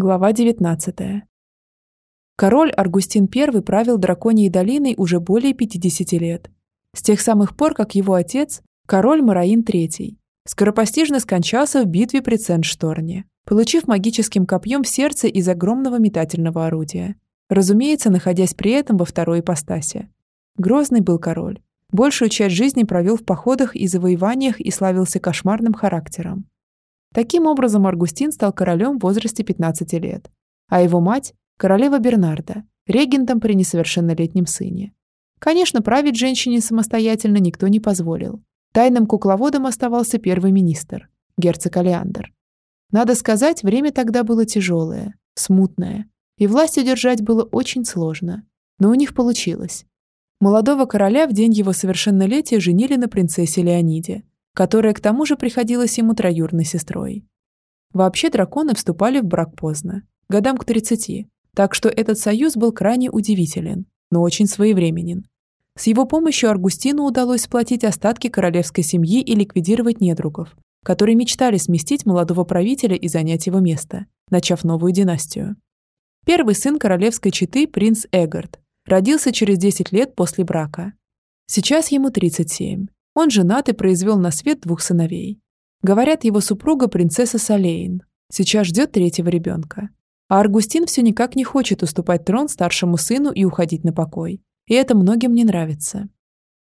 Глава 19. Король Аргустин I правил Драконьей долиной уже более 50 лет. С тех самых пор, как его отец, король Мараин III, скоропостижно скончался в битве при Ценшторне, получив магическим копьем сердце из огромного метательного орудия. Разумеется, находясь при этом во второй ипостаси. Грозный был король. Большую часть жизни провел в походах и завоеваниях и славился кошмарным характером. Таким образом, Аргустин стал королем в возрасте 15 лет, а его мать – королева Бернарда, регентом при несовершеннолетнем сыне. Конечно, править женщине самостоятельно никто не позволил. Тайным кукловодом оставался первый министр, герцог Алиандр. Надо сказать, время тогда было тяжелое, смутное, и власть удержать было очень сложно. Но у них получилось. Молодого короля в день его совершеннолетия женили на принцессе Леониде, которая к тому же приходилась ему троюрной сестрой. Вообще драконы вступали в брак поздно, годам к 30, так что этот союз был крайне удивителен, но очень своевременен. С его помощью Аргустину удалось сплотить остатки королевской семьи и ликвидировать недругов, которые мечтали сместить молодого правителя и занять его место, начав новую династию. Первый сын королевской четы, принц Эгард, родился через 10 лет после брака. Сейчас ему 37. Он женат и произвел на свет двух сыновей. Говорят, его супруга принцесса Салейн. Сейчас ждет третьего ребенка. А Аргустин все никак не хочет уступать трон старшему сыну и уходить на покой. И это многим не нравится.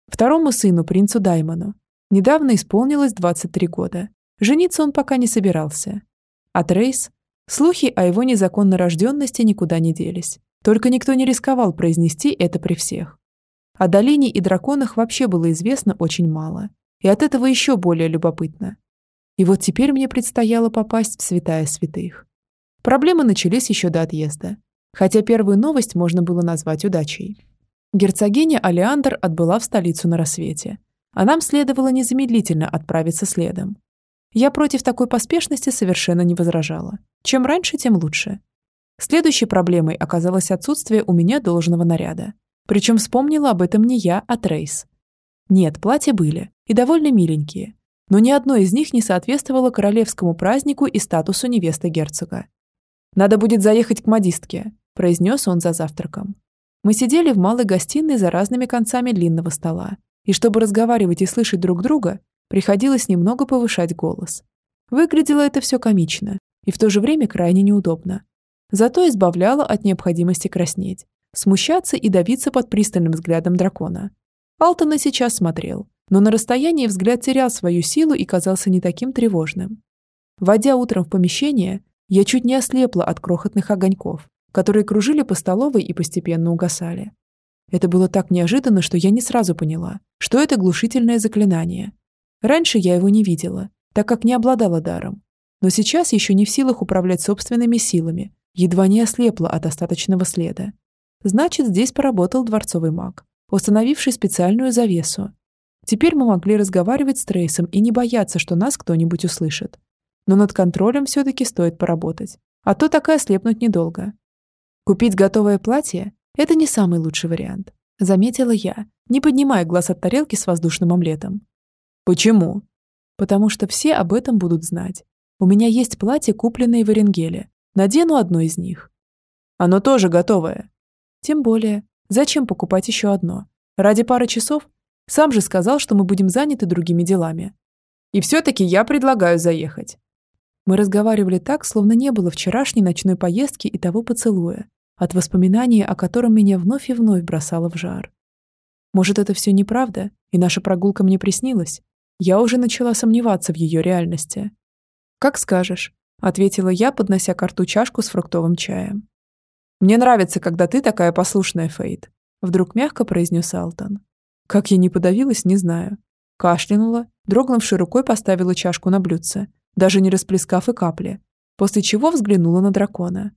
Второму сыну, принцу Даймону, недавно исполнилось 23 года. Жениться он пока не собирался. А Трейс? Слухи о его незаконно рожденности никуда не делись. Только никто не рисковал произнести это при всех. О долине и драконах вообще было известно очень мало. И от этого еще более любопытно. И вот теперь мне предстояло попасть в святая святых. Проблемы начались еще до отъезда. Хотя первую новость можно было назвать удачей. Герцогиня Алиандр отбыла в столицу на рассвете, а нам следовало незамедлительно отправиться следом. Я против такой поспешности совершенно не возражала. Чем раньше, тем лучше. Следующей проблемой оказалось отсутствие у меня должного наряда. Причем вспомнила об этом не я, а Трейс. Нет, платья были, и довольно миленькие, но ни одно из них не соответствовало королевскому празднику и статусу невесты герцога. «Надо будет заехать к модистке», – произнес он за завтраком. Мы сидели в малой гостиной за разными концами длинного стола, и чтобы разговаривать и слышать друг друга, приходилось немного повышать голос. Выглядело это все комично и в то же время крайне неудобно. Зато избавляло от необходимости краснеть смущаться и давиться под пристальным взглядом дракона. Алтона сейчас смотрел, но на расстоянии взгляд терял свою силу и казался не таким тревожным. Войдя утром в помещение, я чуть не ослепла от крохотных огоньков, которые кружили по столовой и постепенно угасали. Это было так неожиданно, что я не сразу поняла, что это глушительное заклинание. Раньше я его не видела, так как не обладала даром. Но сейчас еще не в силах управлять собственными силами, едва не ослепла от остаточного следа. Значит, здесь поработал дворцовый маг, установивший специальную завесу. Теперь мы могли разговаривать с Трейсом и не бояться, что нас кто-нибудь услышит. Но над контролем все-таки стоит поработать, а то такая слепнуть недолго. Купить готовое платье – это не самый лучший вариант, заметила я, не поднимая глаз от тарелки с воздушным омлетом. Почему? Потому что все об этом будут знать. У меня есть платье, купленное в Оренгеле. Надену одно из них. Оно тоже готовое, тем более, зачем покупать еще одно? Ради пары часов? Сам же сказал, что мы будем заняты другими делами. И все-таки я предлагаю заехать. Мы разговаривали так, словно не было вчерашней ночной поездки и того поцелуя, от воспоминания о котором меня вновь и вновь бросало в жар. Может, это все неправда, и наша прогулка мне приснилась? Я уже начала сомневаться в ее реальности. «Как скажешь», — ответила я, поднося к рту чашку с фруктовым чаем. «Мне нравится, когда ты такая послушная, Фейт», — вдруг мягко произнес Алтон. Как я не подавилась, не знаю. Кашлянула, дрогнувшей рукой поставила чашку на блюдце, даже не расплескав и капли, после чего взглянула на дракона.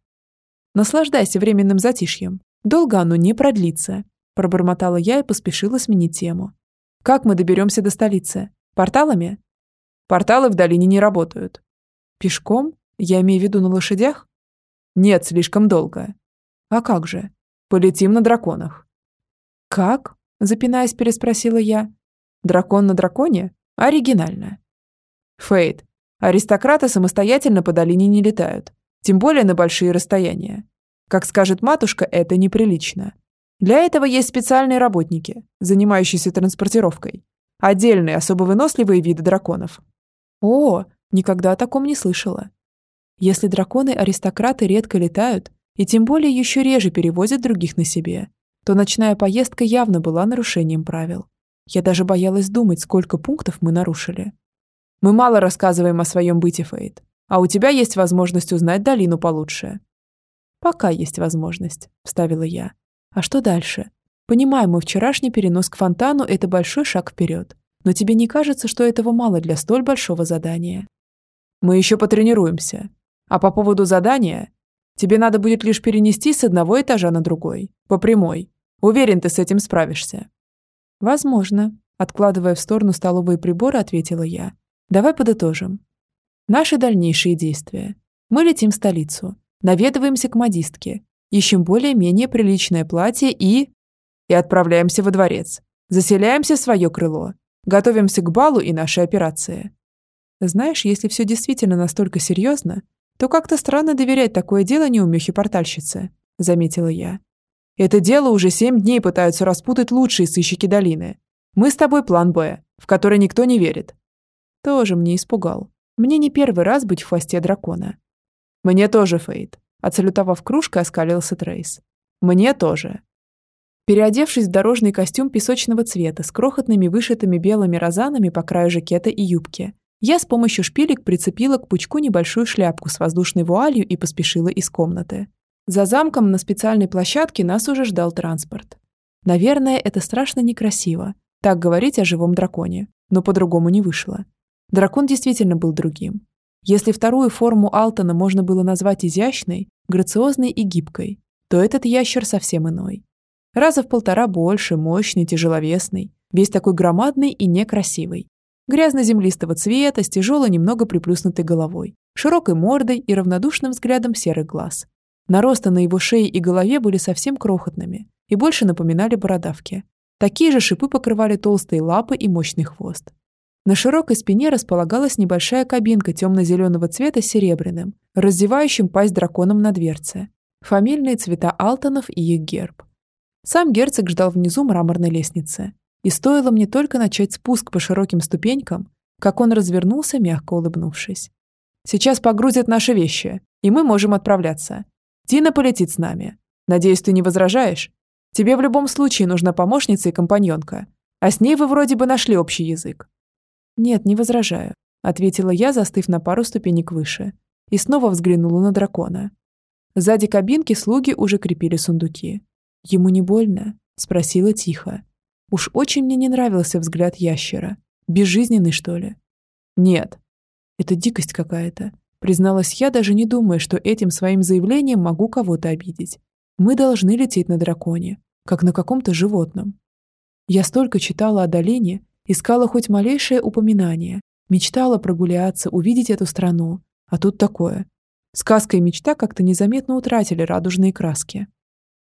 «Наслаждайся временным затишьем. Долго оно не продлится», — пробормотала я и поспешила сменить тему. «Как мы доберемся до столицы? Порталами?» «Порталы в долине не работают». «Пешком? Я имею в виду на лошадях?» «Нет, слишком долго. «А как же? Полетим на драконах». «Как?» – запинаясь, переспросила я. «Дракон на драконе? Оригинально». «Фейт, аристократы самостоятельно по долине не летают. тем более на большие расстояния. Как скажет матушка, это неприлично. Для этого есть специальные работники, занимающиеся транспортировкой. Отдельные, особо выносливые виды драконов. О, никогда о таком не слышала. Если драконы-аристократы редко летают, и тем более еще реже перевозят других на себе, то ночная поездка явно была нарушением правил. Я даже боялась думать, сколько пунктов мы нарушили. Мы мало рассказываем о своем быте, Фейт, а у тебя есть возможность узнать долину получше. Пока есть возможность, вставила я. А что дальше? Понимаю, мой вчерашний перенос к фонтану – это большой шаг вперед. Но тебе не кажется, что этого мало для столь большого задания? Мы еще потренируемся. А по поводу задания, тебе надо будет лишь перенести с одного этажа на другой, по прямой. Уверен, ты с этим справишься. Возможно. Откладывая в сторону столовые приборы, ответила я. Давай подытожим. Наши дальнейшие действия. Мы летим в столицу, наведываемся к модистке, ищем более-менее приличное платье и... И отправляемся во дворец. Заселяемся в свое крыло. Готовимся к балу и нашей операции. Знаешь, если все действительно настолько серьезно, то как-то странно доверять такое дело неумехе-портальщице, заметила я. Это дело уже семь дней пытаются распутать лучшие сыщики долины. Мы с тобой план Б, в который никто не верит. Тоже мне испугал. Мне не первый раз быть в хвосте дракона. Мне тоже, Фейт. Отсалютовав кружкой, оскалился Трейс. Мне тоже. Переодевшись в дорожный костюм песочного цвета с крохотными вышитыми белыми розанами по краю жакета и юбки, я с помощью шпилек прицепила к пучку небольшую шляпку с воздушной вуалью и поспешила из комнаты. За замком на специальной площадке нас уже ждал транспорт. Наверное, это страшно некрасиво, так говорить о живом драконе, но по-другому не вышло. Дракон действительно был другим. Если вторую форму Алтона можно было назвать изящной, грациозной и гибкой, то этот ящер совсем иной. Раза в полтора больше, мощный, тяжеловесный, весь такой громадный и некрасивый грязно-землистого цвета, с тяжелой, немного приплюснутой головой, широкой мордой и равнодушным взглядом серых глаз. Наросты на его шее и голове были совсем крохотными и больше напоминали бородавки. Такие же шипы покрывали толстые лапы и мощный хвост. На широкой спине располагалась небольшая кабинка темно-зеленого цвета с серебряным, раздевающим пасть драконом на дверце. Фамильные цвета Алтонов и их герб. Сам герцог ждал внизу мраморной лестницы. И стоило мне только начать спуск по широким ступенькам, как он развернулся, мягко улыбнувшись. «Сейчас погрузят наши вещи, и мы можем отправляться. Тина полетит с нами. Надеюсь, ты не возражаешь? Тебе в любом случае нужна помощница и компаньонка, а с ней вы вроде бы нашли общий язык». «Нет, не возражаю», — ответила я, застыв на пару ступенек выше, и снова взглянула на дракона. Сзади кабинки слуги уже крепили сундуки. «Ему не больно?» — спросила тихо. Уж очень мне не нравился взгляд ящера. Безжизненный, что ли? Нет. Это дикость какая-то. Призналась я, даже не думая, что этим своим заявлением могу кого-то обидеть. Мы должны лететь на драконе, как на каком-то животном. Я столько читала о долине, искала хоть малейшее упоминание, мечтала прогуляться, увидеть эту страну. А тут такое. Сказка и мечта как-то незаметно утратили радужные краски.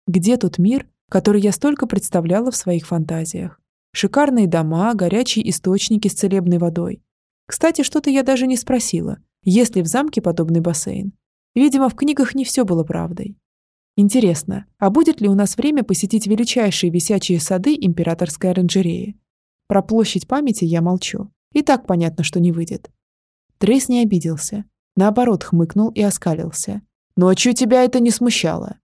Где тот мир, который я столько представляла в своих фантазиях. Шикарные дома, горячие источники с целебной водой. Кстати, что-то я даже не спросила, есть ли в замке подобный бассейн. Видимо, в книгах не все было правдой. Интересно, а будет ли у нас время посетить величайшие висячие сады императорской оранжереи? Про площадь памяти я молчу. И так понятно, что не выйдет. Трейс не обиделся. Наоборот, хмыкнул и оскалился. «Ночью тебя это не смущало?»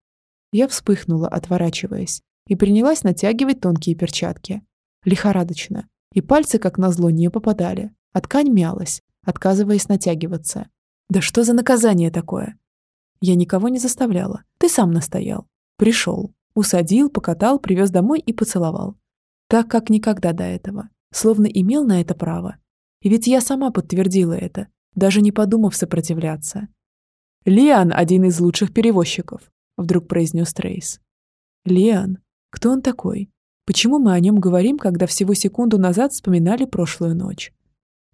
Я вспыхнула, отворачиваясь, и принялась натягивать тонкие перчатки. Лихорадочно. И пальцы, как назло, не попадали, а ткань мялась, отказываясь натягиваться. Да что за наказание такое? Я никого не заставляла. Ты сам настоял. Пришел. Усадил, покатал, привез домой и поцеловал. Так, как никогда до этого. Словно имел на это право. И ведь я сама подтвердила это, даже не подумав сопротивляться. Лиан – один из лучших перевозчиков. — вдруг произнес Трейс. «Лиан? Кто он такой? Почему мы о нем говорим, когда всего секунду назад вспоминали прошлую ночь?»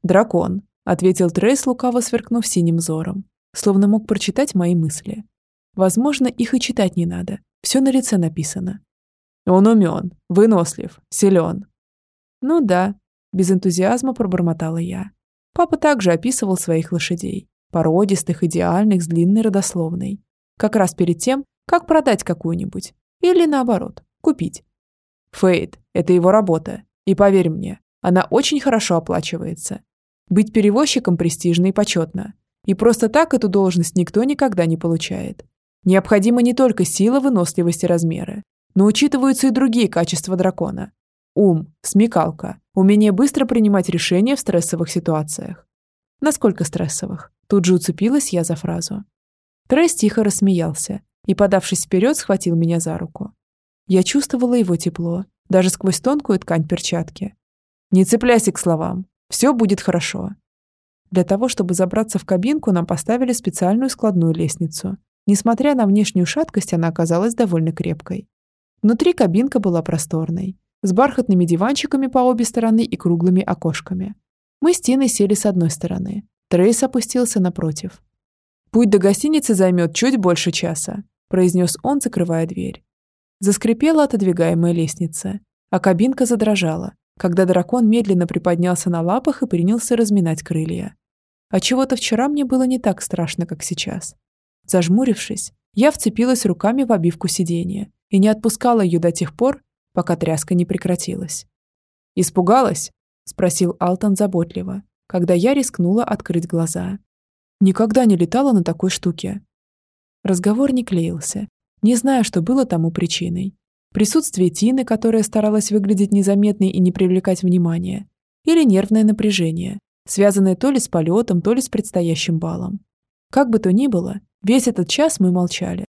«Дракон», — ответил Трейс, лукаво сверкнув синим взором, словно мог прочитать мои мысли. «Возможно, их и читать не надо. Все на лице написано». «Он умен, вынослив, силен». «Ну да», — без энтузиазма пробормотала я. Папа также описывал своих лошадей. породистых, идеальных, с длинной родословной. Как раз перед тем, как продать какую-нибудь. Или наоборот, купить. Фейд – это его работа. И поверь мне, она очень хорошо оплачивается. Быть перевозчиком престижно и почетно. И просто так эту должность никто никогда не получает. Необходима не только сила, выносливость и размеры, но учитываются и другие качества дракона. Ум, смекалка, умение быстро принимать решения в стрессовых ситуациях. Насколько стрессовых? Тут же уцепилась я за фразу. Трейс тихо рассмеялся и, подавшись вперед, схватил меня за руку. Я чувствовала его тепло, даже сквозь тонкую ткань перчатки. «Не цепляйся к словам. Все будет хорошо». Для того, чтобы забраться в кабинку, нам поставили специальную складную лестницу. Несмотря на внешнюю шаткость, она оказалась довольно крепкой. Внутри кабинка была просторной, с бархатными диванчиками по обе стороны и круглыми окошками. Мы с Тиной сели с одной стороны. Трейс опустился напротив. «Путь до гостиницы займет чуть больше часа», произнес он, закрывая дверь. Заскрипела отодвигаемая лестница, а кабинка задрожала, когда дракон медленно приподнялся на лапах и принялся разминать крылья. А чего-то вчера мне было не так страшно, как сейчас. Зажмурившись, я вцепилась руками в обивку сиденья и не отпускала ее до тех пор, пока тряска не прекратилась. «Испугалась?» – спросил Алтон заботливо, когда я рискнула открыть глаза. Никогда не летала на такой штуке. Разговор не клеился. Не знаю, что было тому причиной. Присутствие Тины, которая старалась выглядеть незаметной и не привлекать внимания. Или нервное напряжение, связанное то ли с полетом, то ли с предстоящим балом. Как бы то ни было, весь этот час мы молчали.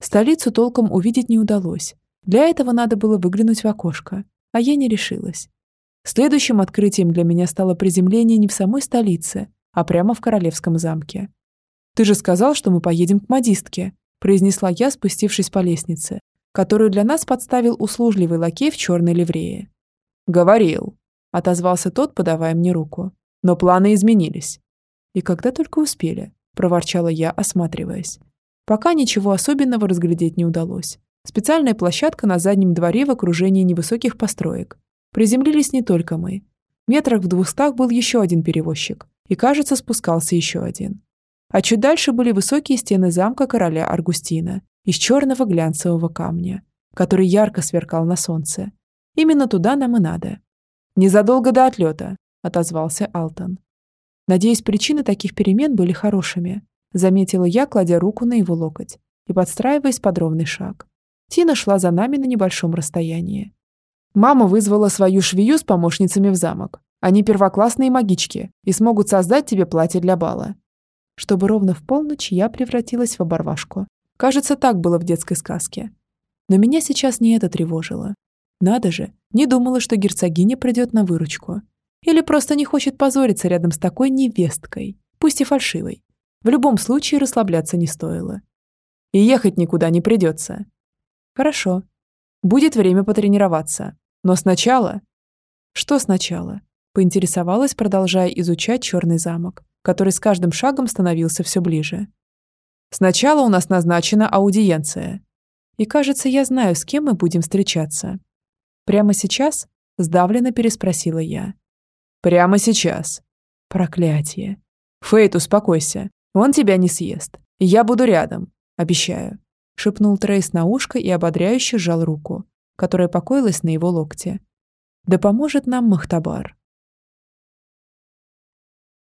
Столицу толком увидеть не удалось, для этого надо было выглянуть в окошко, а я не решилась. Следующим открытием для меня стало приземление не в самой столице, а прямо в королевском замке. «Ты же сказал, что мы поедем к модистке», произнесла я, спустившись по лестнице, которую для нас подставил услужливый лакей в черной ливрее. «Говорил», — отозвался тот, подавая мне руку. «Но планы изменились». «И когда только успели», — проворчала я, осматриваясь. Пока ничего особенного разглядеть не удалось. Специальная площадка на заднем дворе в окружении невысоких построек. Приземлились не только мы. Метрах в двухстах был еще один перевозчик, и, кажется, спускался еще один. А чуть дальше были высокие стены замка короля Аргустина из черного глянцевого камня, который ярко сверкал на солнце. Именно туда нам и надо. «Незадолго до отлета», — отозвался Алтон. Надеюсь, причины таких перемен были хорошими, заметила я, кладя руку на его локоть и подстраиваясь под ровный шаг. Тина шла за нами на небольшом расстоянии. Мама вызвала свою швею с помощницами в замок. Они первоклассные магички и смогут создать тебе платье для бала. Чтобы ровно в полночь я превратилась в оборвашку. Кажется, так было в детской сказке. Но меня сейчас не это тревожило. Надо же, не думала, что герцогиня придет на выручку. Или просто не хочет позориться рядом с такой невесткой, пусть и фальшивой. В любом случае расслабляться не стоило. И ехать никуда не придется. Хорошо. Будет время потренироваться. Но сначала... Что сначала? Поинтересовалась, продолжая изучать черный замок, который с каждым шагом становился все ближе. Сначала у нас назначена аудиенция. И кажется, я знаю, с кем мы будем встречаться. Прямо сейчас? Сдавленно переспросила я. Прямо сейчас. Проклятие. Фейт, успокойся. Он тебя не съест. Я буду рядом. Обещаю шепнул Трейс на ушко и ободряюще сжал руку, которая покоилась на его локте. «Да поможет нам Махтабар».